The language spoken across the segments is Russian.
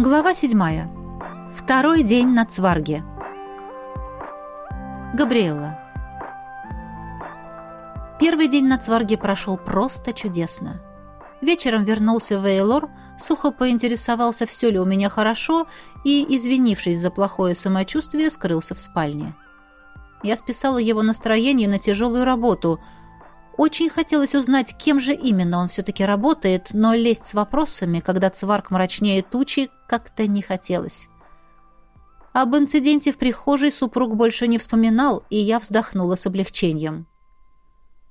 Глава седьмая. Второй день на Цварге. Габриэла. Первый день на Цварге прошел просто чудесно. Вечером вернулся Вейлор, сухо поинтересовался, все ли у меня хорошо, и, извинившись за плохое самочувствие, скрылся в спальне. Я списала его настроение на тяжелую работу – очень хотелось узнать, кем же именно он все-таки работает, но лезть с вопросами, когда цварк мрачнее тучи, как-то не хотелось. Об инциденте в прихожей супруг больше не вспоминал, и я вздохнула с облегчением.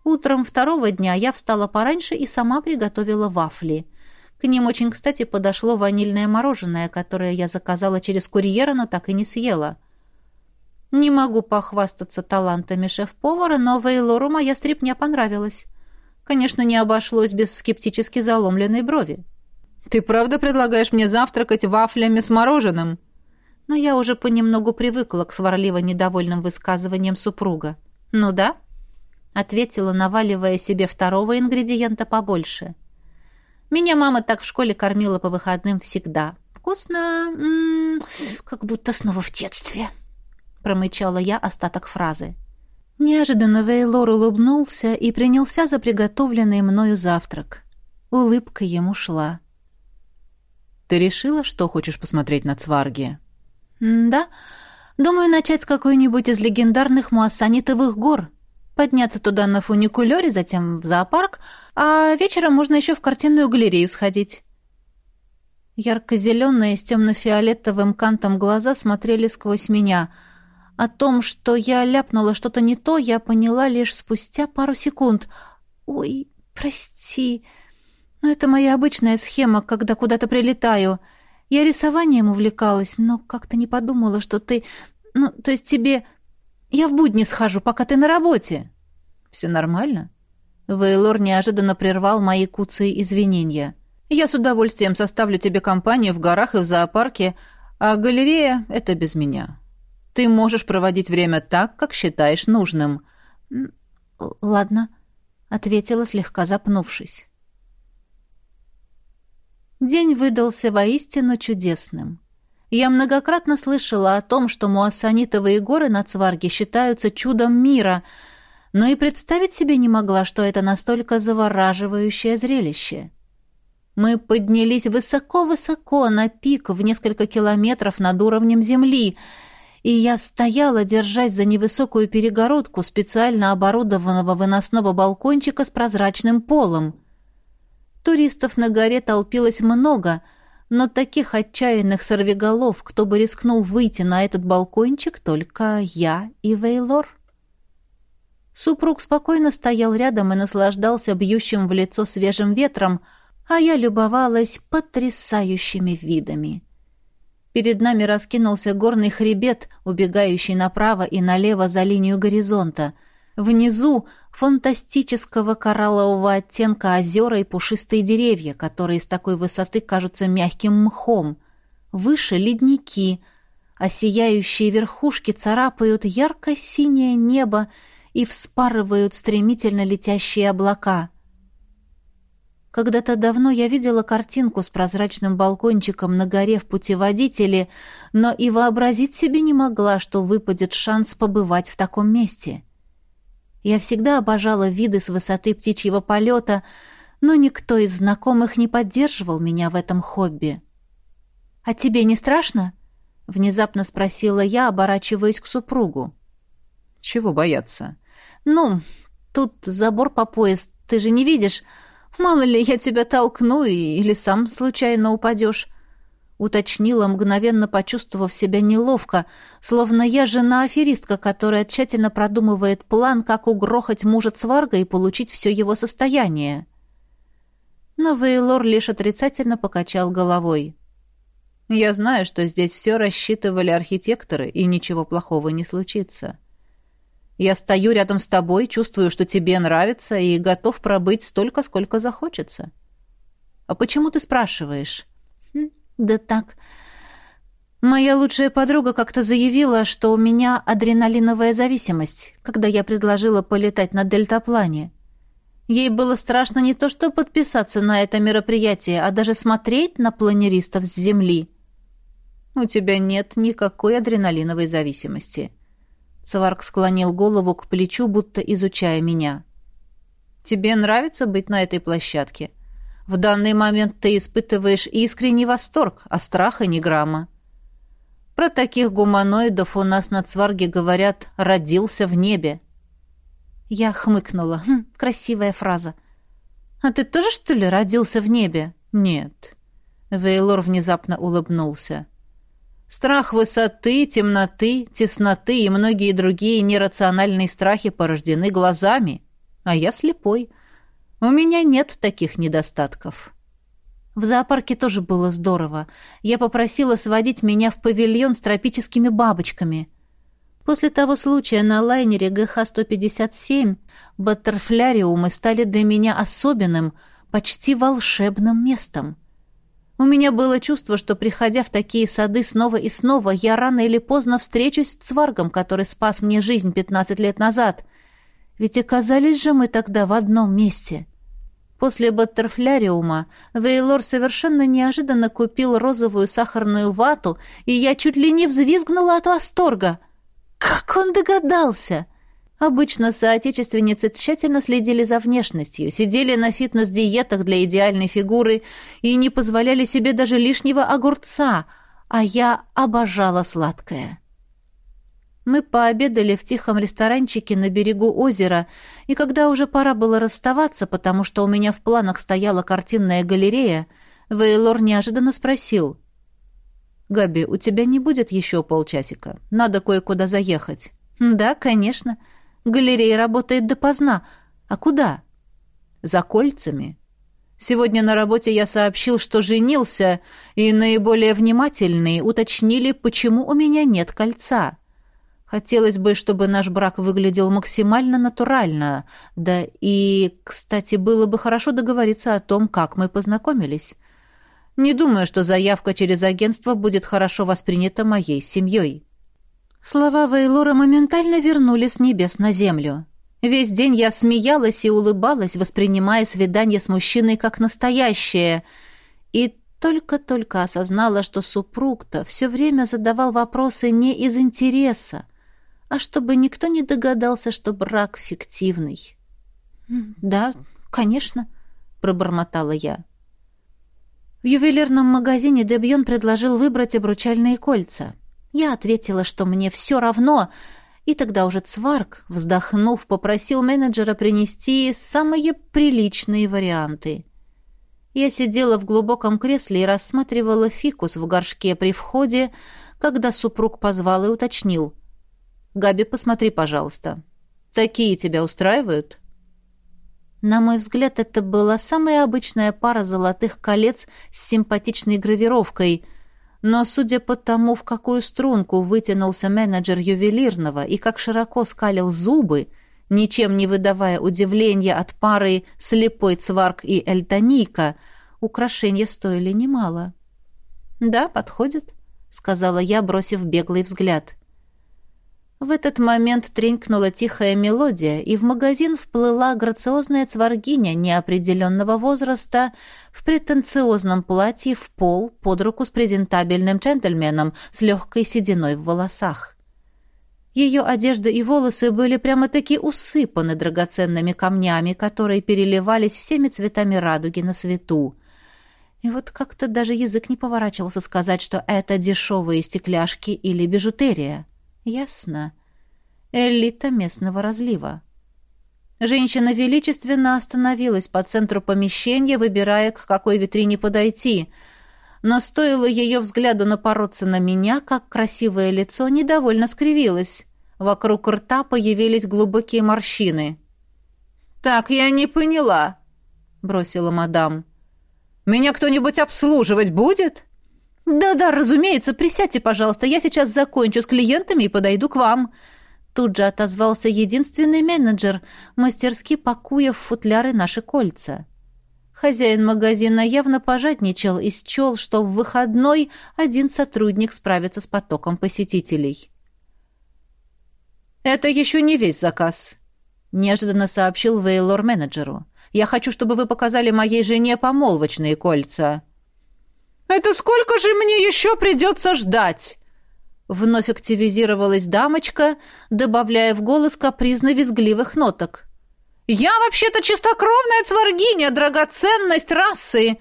Утром второго дня я встала пораньше и сама приготовила вафли. К ним очень кстати подошло ванильное мороженое, которое я заказала через курьера, но так и не съела – не могу похвастаться талантами шеф-повара, но Вейлору моя стрипня понравилась. Конечно, не обошлось без скептически заломленной брови. «Ты правда предлагаешь мне завтракать вафлями с мороженым?» Но я уже понемногу привыкла к сварливо недовольным высказываниям супруга. «Ну да», — ответила, наваливая себе второго ингредиента побольше. «Меня мама так в школе кормила по выходным всегда. Вкусно, м -м, как будто снова в детстве». — промычала я остаток фразы. Неожиданно Вейлор улыбнулся и принялся за приготовленный мною завтрак. Улыбка ему шла. «Ты решила, что хочешь посмотреть на Цварги?» «Да. Думаю, начать с какой-нибудь из легендарных муассанитовых гор. Подняться туда на фуникулёре, затем в зоопарк, а вечером можно еще в картинную галерею сходить». Ярко-зеленые с темно-фиолетовым кантом глаза смотрели сквозь меня — о том, что я ляпнула что-то не то, я поняла лишь спустя пару секунд. «Ой, прости. Но это моя обычная схема, когда куда-то прилетаю. Я рисованием увлекалась, но как-то не подумала, что ты... Ну, то есть тебе... Я в будни схожу, пока ты на работе». «Все нормально?» Вейлор неожиданно прервал мои куцы извинения. «Я с удовольствием составлю тебе компанию в горах и в зоопарке, а галерея — это без меня. Ты можешь проводить время так, как считаешь нужным». «Ладно», — ответила, слегка запнувшись. День выдался воистину чудесным. Я многократно слышала о том, что муассанитовые горы на Цварге считаются чудом мира, но и представить себе не могла, что это настолько завораживающее зрелище. Мы поднялись высоко-высоко на пик в несколько километров над уровнем земли — и я стояла, держась за невысокую перегородку специально оборудованного выносного балкончика с прозрачным полом. Туристов на горе толпилось много, но таких отчаянных сорвиголов, кто бы рискнул выйти на этот балкончик, только я и Вейлор. Супруг спокойно стоял рядом и наслаждался бьющим в лицо свежим ветром, а я любовалась потрясающими видами. Перед нами раскинулся горный хребет, убегающий направо и налево за линию горизонта. Внизу фантастического кораллового оттенка озера и пушистые деревья, которые с такой высоты кажутся мягким мхом. Выше ледники, а сияющие верхушки царапают ярко-синее небо и вспарывают стремительно летящие облака — когда-то давно я видела картинку с прозрачным балкончиком на горе в путеводителе, но и вообразить себе не могла, что выпадет шанс побывать в таком месте. Я всегда обожала виды с высоты птичьего полета, но никто из знакомых не поддерживал меня в этом хобби. «А тебе не страшно?» — внезапно спросила я, оборачиваясь к супругу. «Чего бояться?» «Ну, тут забор по пояс, ты же не видишь...» Мало ли, я тебя толкну или сам случайно упадешь. Уточнила, мгновенно почувствовав себя неловко, словно я жена-аферистка, которая тщательно продумывает план, как угрохать мужа Цварга и получить все его состояние. Но Вейлор лишь отрицательно покачал головой. «Я знаю, что здесь все рассчитывали архитекторы, и ничего плохого не случится. Я стою рядом с тобой, чувствую, что тебе нравится, и готов пробыть столько, сколько захочется. А почему ты спрашиваешь? Хм, да так. Моя лучшая подруга как-то заявила, что у меня адреналиновая зависимость, когда я предложила полетать на дельтаплане. Ей было страшно не то что подписаться на это мероприятие, а даже смотреть на планеристов с земли. У тебя нет никакой адреналиновой зависимости. Цварк склонил голову к плечу, будто изучая меня. Тебе нравится быть на этой площадке? В данный момент ты испытываешь искренний восторг, а страха ни грамма. Про таких гуманоидов у нас на Цварге говорят «родился в небе». Я хмыкнула. Хм, красивая фраза. «А ты тоже, что ли, родился в небе?» «Нет». Вейлор внезапно улыбнулся. Страх высоты, темноты, тесноты и многие другие нерациональные страхи порождены глазами, а я слепой. У меня нет таких недостатков. В зоопарке тоже было здорово. Я попросила сводить меня в павильон с тропическими бабочками. После того случая на лайнере ГХ-157 баттерфляриумы стали для меня особенным, почти волшебным местом. У меня было чувство, что, приходя в такие сады снова и снова, я рано или поздно встречусь с Цваргом, который спас мне жизнь 15 лет назад. Ведь оказались же мы тогда в одном месте. После баттерфляриума Вейлор совершенно неожиданно купил розовую сахарную вату, и я чуть ли не взвизгнула от восторга. Как он догадался? — Обычно соотечественницы тщательно следили за внешностью, сидели на фитнес-диетах для идеальной фигуры и не позволяли себе даже лишнего огурца, а я обожала сладкое. Мы пообедали в тихом ресторанчике на берегу озера, и когда уже пора было расставаться, потому что у меня в планах стояла картинная галерея, Вейлор неожиданно спросил. «Габи, у тебя не будет еще полчасика? Надо кое-куда заехать». «Да, конечно». Галерея работает допоздна. А куда? За кольцами. Сегодня на работе я сообщил, что женился, и наиболее внимательные уточнили, почему у меня нет кольца. Хотелось бы, чтобы наш брак выглядел максимально натурально. Да и, кстати, было бы хорошо договориться о том, как мы познакомились. Не думаю, что заявка через агентство будет хорошо воспринята моей семьей. Слова Вейлора моментально вернули с небес на землю. Весь день я смеялась и улыбалась, воспринимая свидание с мужчиной как настоящее, и только-только осознала, что супруг-то все время задавал вопросы не из интереса, а чтобы никто не догадался, что брак фиктивный. «Да, конечно», — пробормотала я. В ювелирном магазине Дебьон предложил выбрать обручальные кольца — я ответила, что мне все равно, и тогда уже Цварк, вздохнув, попросил менеджера принести самые приличные варианты. Я сидела в глубоком кресле и рассматривала фикус в горшке при входе, когда супруг позвал и уточнил. «Габи, посмотри, пожалуйста. Такие тебя устраивают?» На мой взгляд, это была самая обычная пара золотых колец с симпатичной гравировкой — но судя по тому, в какую струнку вытянулся менеджер ювелирного и как широко скалил зубы, ничем не выдавая удивления от пары слепой цварк и эльтоника, украшения стоили немало. «Да, подходит», — сказала я, бросив беглый взгляд. В этот момент тренькнула тихая мелодия, и в магазин вплыла грациозная цваргиня неопределенного возраста в претенциозном платье в пол под руку с презентабельным джентльменом с легкой сединой в волосах. Ее одежда и волосы были прямо-таки усыпаны драгоценными камнями, которые переливались всеми цветами радуги на свету. И вот как-то даже язык не поворачивался сказать, что это дешевые стекляшки или бижутерия. Ясно. Элита местного разлива. Женщина величественно остановилась по центру помещения, выбирая, к какой витрине подойти. Но стоило ее взгляду напороться на меня, как красивое лицо недовольно скривилось. Вокруг рта появились глубокие морщины. «Так я не поняла», — бросила мадам. «Меня кто-нибудь обслуживать будет?» «Да-да, разумеется, присядьте, пожалуйста, я сейчас закончу с клиентами и подойду к вам». Тут же отозвался единственный менеджер, мастерски пакуя в футляры наши кольца. Хозяин магазина явно пожадничал и счел, что в выходной один сотрудник справится с потоком посетителей. «Это еще не весь заказ», — неожиданно сообщил Вейлор менеджеру. «Я хочу, чтобы вы показали моей жене помолвочные кольца». Это сколько же мне еще придется ждать?» Вновь активизировалась дамочка, добавляя в голос капризно-визгливых ноток. «Я вообще-то чистокровная цваргиня, драгоценность расы.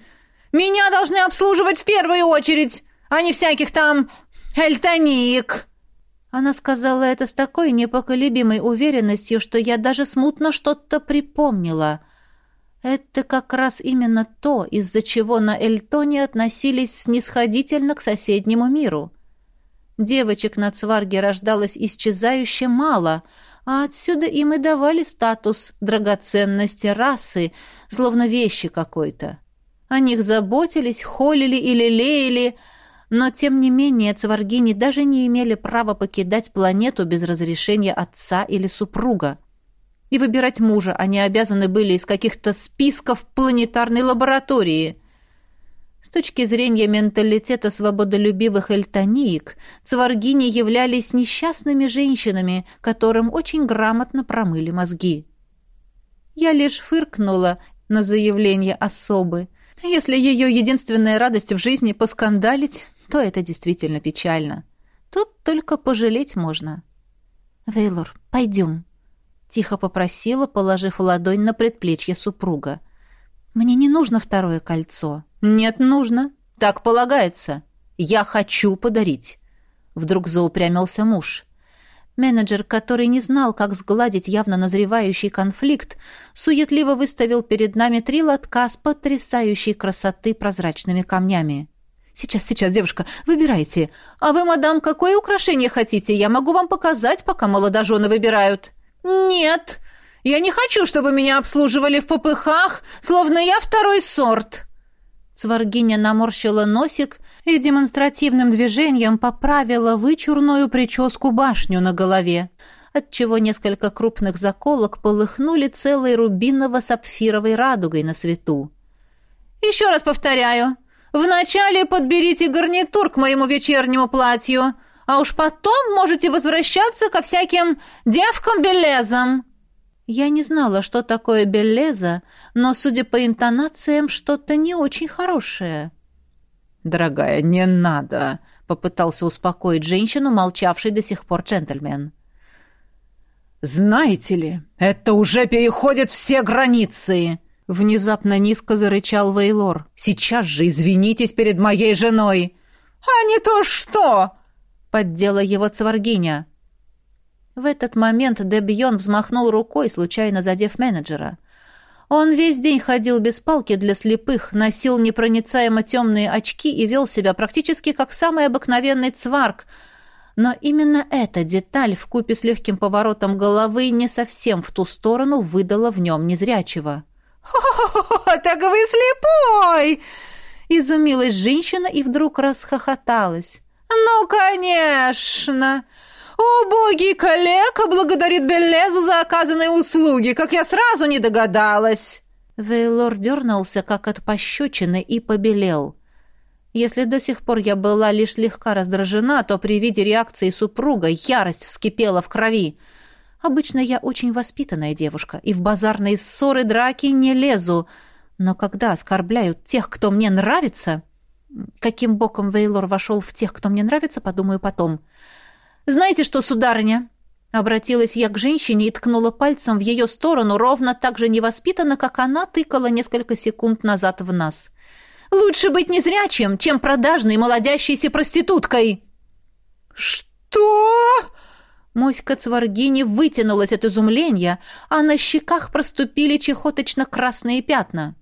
Меня должны обслуживать в первую очередь, а не всяких там эльтоник». Она сказала это с такой непоколебимой уверенностью, что я даже смутно что-то припомнила. Это как раз именно то, из-за чего на Эльтоне относились снисходительно к соседнему миру. Девочек на Цварге рождалось исчезающе мало, а отсюда им и давали статус драгоценности расы, словно вещи какой-то. О них заботились, холили или лелеяли, но, тем не менее, цваргини даже не имели права покидать планету без разрешения отца или супруга. И выбирать мужа они обязаны были из каких-то списков планетарной лаборатории. С точки зрения менталитета свободолюбивых эльтониек, цваргини являлись несчастными женщинами, которым очень грамотно промыли мозги. Я лишь фыркнула на заявление особы. Если ее единственная радость в жизни — поскандалить, то это действительно печально. Тут только пожалеть можно. «Вейлор, пойдем», — тихо попросила, положив ладонь на предплечье супруга. «Мне не нужно второе кольцо». «Нет, нужно. Так полагается. Я хочу подарить». Вдруг заупрямился муж. Менеджер, который не знал, как сгладить явно назревающий конфликт, суетливо выставил перед нами три лотка с потрясающей красоты прозрачными камнями. «Сейчас, сейчас, девушка, выбирайте. А вы, мадам, какое украшение хотите? Я могу вам показать, пока молодожены выбирают». «Нет, я не хочу, чтобы меня обслуживали в попыхах, словно я второй сорт». Цваргиня наморщила носик и демонстративным движением поправила вычурную прическу башню на голове, отчего несколько крупных заколок полыхнули целой рубиново-сапфировой радугой на свету. «Еще раз повторяю, Вначале подберите гарнитур к моему вечернему платью, а уж потом можете возвращаться ко всяким девкам-белезам». Я не знала, что такое белеза, но, судя по интонациям, что-то не очень хорошее. «Дорогая, не надо», — попытался успокоить женщину, молчавший до сих пор джентльмен. «Знаете ли, это уже переходит все границы!» Внезапно низко зарычал Вейлор. «Сейчас же извинитесь перед моей женой!» «А не то что!» — поддела его цваргиня. В этот момент Дебьон взмахнул рукой, случайно задев менеджера. Он весь день ходил без палки для слепых, носил непроницаемо темные очки и вел себя практически как самый обыкновенный цварк. Но именно эта деталь в купе с легким поворотом головы не совсем в ту сторону выдала в нем незрячего. «О, так вы слепой!» Изумилась женщина и вдруг расхохоталась. «Ну, конечно! Убогий коллега благодарит Беллезу за оказанные услуги, как я сразу не догадалась!» Вейлор дернулся, как от пощечины, и побелел. Если до сих пор я была лишь слегка раздражена, то при виде реакции супруга ярость вскипела в крови — Обычно я очень воспитанная девушка и в базарные ссоры драки не лезу. Но когда оскорбляют тех, кто мне нравится... Каким боком Вейлор вошел в тех, кто мне нравится, подумаю потом. «Знаете что, сударыня?» Обратилась я к женщине и ткнула пальцем в ее сторону ровно так же невоспитанно, как она тыкала несколько секунд назад в нас. «Лучше быть незрячим, чем продажной молодящейся проституткой!» «Что?» Моська Цваргини вытянулась от изумления, а на щеках проступили чехоточно-красные пятна.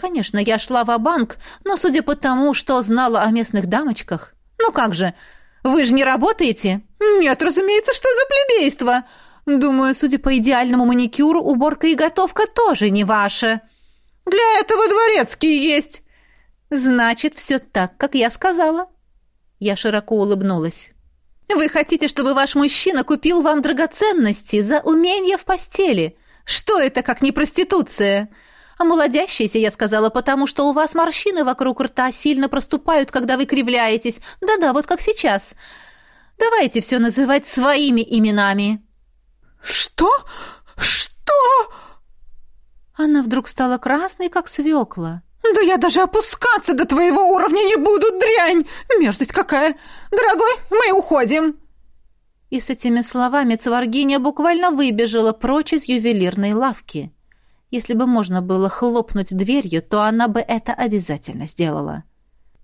Конечно, я шла в банк но судя по тому, что знала о местных дамочках... Ну как же, вы же не работаете? Нет, разумеется, что за плебейство? Думаю, судя по идеальному маникюру, уборка и готовка тоже не ваша. Для этого дворецкий есть. Значит, все так, как я сказала. Я широко улыбнулась. Вы хотите, чтобы ваш мужчина купил вам драгоценности за умение в постели? Что это, как не проституция? А молодящаяся, я сказала, потому что у вас морщины вокруг рта сильно проступают, когда вы кривляетесь. Да-да, вот как сейчас. Давайте все называть своими именами. Что? Что? Она вдруг стала красной, как свекла. «Да я даже опускаться до твоего уровня не буду, дрянь! Мерзость какая! Дорогой, мы уходим!» И с этими словами Цваргиня буквально выбежала прочь из ювелирной лавки. Если бы можно было хлопнуть дверью, то она бы это обязательно сделала.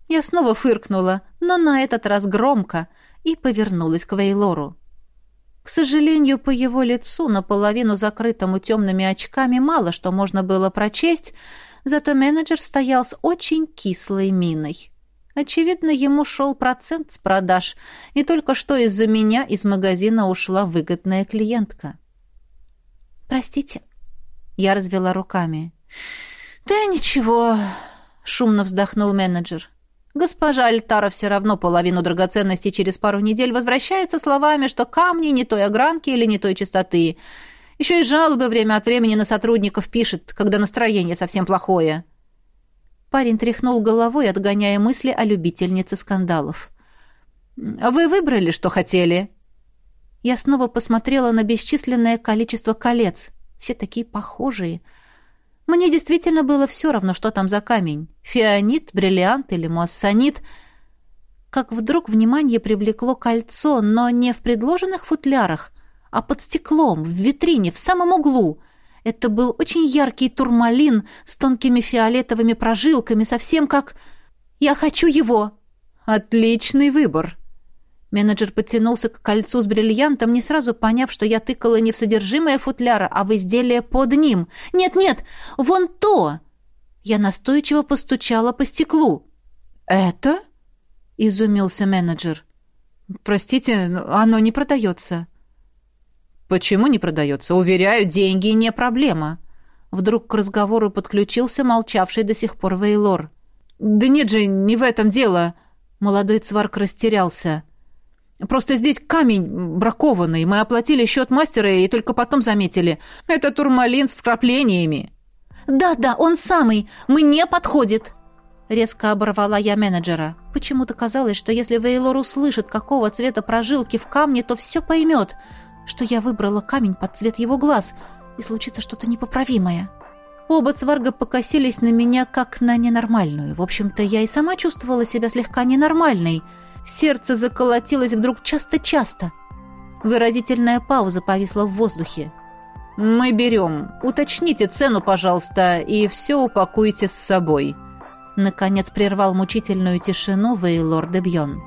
Я снова фыркнула, но на этот раз громко, и повернулась к Вейлору. К сожалению, по его лицу, наполовину закрытому темными очками, мало что можно было прочесть, зато менеджер стоял с очень кислой миной. Очевидно, ему шел процент с продаж, и только что из-за меня из магазина ушла выгодная клиентка. «Простите», — я развела руками. «Да ничего», — шумно вздохнул менеджер. Госпожа Альтара все равно половину драгоценностей через пару недель возвращается словами, что камни не той огранки или не той чистоты. Еще и жалобы время от времени на сотрудников пишет, когда настроение совсем плохое. Парень тряхнул головой, отгоняя мысли о любительнице скандалов. «Вы выбрали, что хотели?» Я снова посмотрела на бесчисленное количество колец. Все такие похожие — мне действительно было все равно, что там за камень. Фианит, бриллиант или муассанит. Как вдруг внимание привлекло кольцо, но не в предложенных футлярах, а под стеклом, в витрине, в самом углу. Это был очень яркий турмалин с тонкими фиолетовыми прожилками, совсем как... «Я хочу его!» «Отличный выбор!» Менеджер потянулся к кольцу с бриллиантом, не сразу поняв, что я тыкала не в содержимое футляра, а в изделие под ним. «Нет-нет, вон то!» Я настойчиво постучала по стеклу. «Это?» — изумился менеджер. «Простите, оно не продается». «Почему не продается? Уверяю, деньги не проблема». Вдруг к разговору подключился молчавший до сих пор Вейлор. «Да нет же, не в этом дело!» Молодой цварк растерялся. Просто здесь камень бракованный. Мы оплатили счет мастера и только потом заметили. Это турмалин с вкраплениями». «Да-да, он самый. Мне подходит». Резко оборвала я менеджера. Почему-то казалось, что если Вейлор услышит, какого цвета прожилки в камне, то все поймет, что я выбрала камень под цвет его глаз, и случится что-то непоправимое. Оба цварга покосились на меня, как на ненормальную. В общем-то, я и сама чувствовала себя слегка ненормальной — Сердце заколотилось вдруг часто-часто. Выразительная пауза повисла в воздухе. «Мы берем. Уточните цену, пожалуйста, и все упакуйте с собой». Наконец прервал мучительную тишину Вейлор де Бьон.